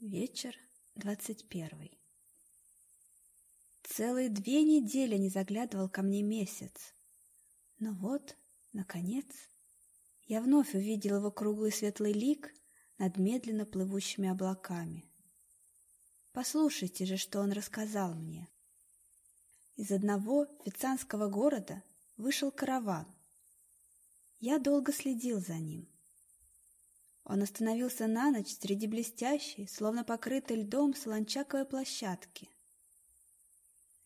Вечер двадцать первый. Целые две недели не заглядывал ко мне месяц. Но вот, наконец, я вновь увидел его круглый светлый лик над медленно плывущими облаками. Послушайте же, что он рассказал мне. Из одного вицанского города вышел караван. Я долго следил за ним. Он остановился на ночь среди блестящей, словно покрытой льдом солончаковой площадки.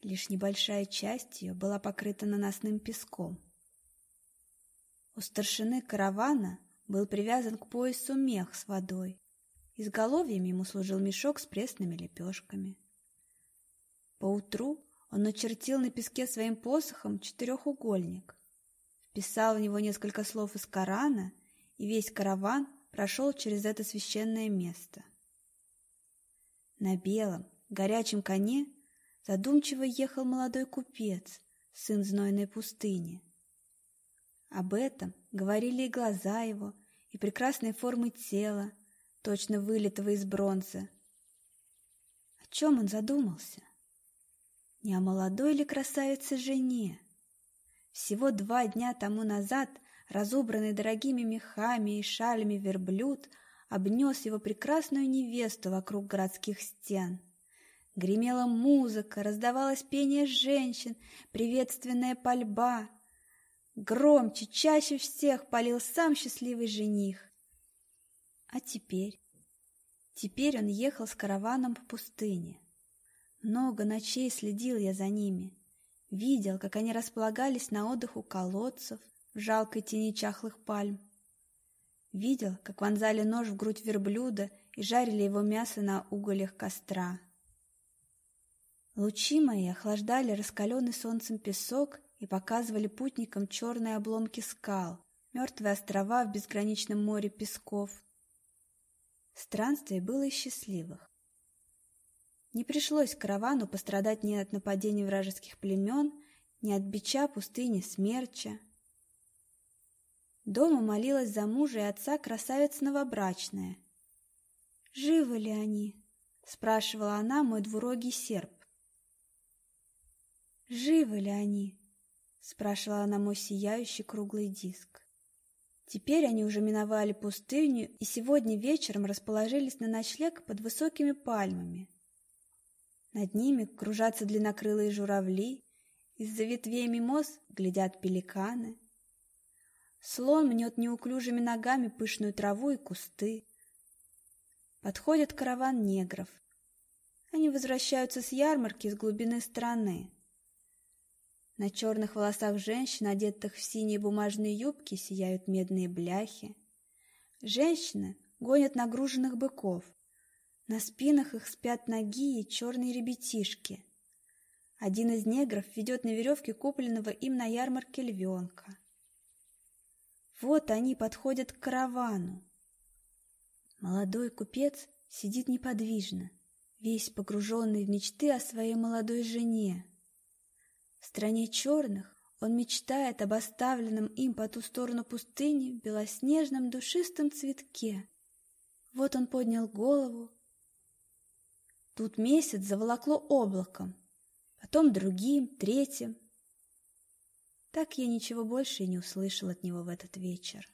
Лишь небольшая часть ее была покрыта наносным песком. У старшины каравана был привязан к поясу мех с водой. Изголовьем ему служил мешок с пресными лепешками. Поутру он начертил на песке своим посохом четырехугольник, вписал в него несколько слов из Корана, и весь караван прошел через это священное место. На белом, горячем коне задумчиво ехал молодой купец, сын знойной пустыни. Об этом говорили и глаза его, и прекрасные формы тела, точно вылитого из бронзы. О чем он задумался? Не о молодой ли красавице жене? Всего два дня тому назад разубранный дорогими мехами и шалями верблюд, обнес его прекрасную невесту вокруг городских стен. Гремела музыка, раздавалось пение женщин, приветственная пальба. Громче, чаще всех полил сам счастливый жених. А теперь? Теперь он ехал с караваном по пустыне. Много ночей следил я за ними. Видел, как они располагались на отдых у колодцев, в жалкой тени чахлых пальм. Видел, как вонзали нож в грудь верблюда и жарили его мясо на уголях костра. Лучи мои охлаждали раскаленный солнцем песок и показывали путникам черные обломки скал, мертвые острова в безграничном море песков. Странствие было из счастливых. Не пришлось каравану пострадать ни от нападений вражеских племен, ни от бича пустыни смерча. Дома молилась за мужа и отца красавица новобрачная. «Живы ли они?» — спрашивала она мой двурогий серп. «Живы ли они?» — спрашивала она мой сияющий круглый диск. Теперь они уже миновали пустыню и сегодня вечером расположились на ночлег под высокими пальмами. Над ними кружатся длиннокрылые журавли, из-за ветвей мимоз глядят пеликаны — Слон мнет неуклюжими ногами пышную траву и кусты. Подходит караван негров. Они возвращаются с ярмарки с глубины страны. На черных волосах женщин, одетых в синие бумажные юбки, сияют медные бляхи. Женщины гонят нагруженных быков. На спинах их спят ноги и черные ребятишки. Один из негров ведет на веревке купленного им на ярмарке львенка. Вот они подходят к каравану. Молодой купец сидит неподвижно, весь погруженный в мечты о своей молодой жене. В стране черных он мечтает об оставленном им по ту сторону пустыни белоснежном душистом цветке. Вот он поднял голову. Тут месяц заволокло облаком, потом другим, третьим, так я ничего больше и не услышал от него в этот вечер.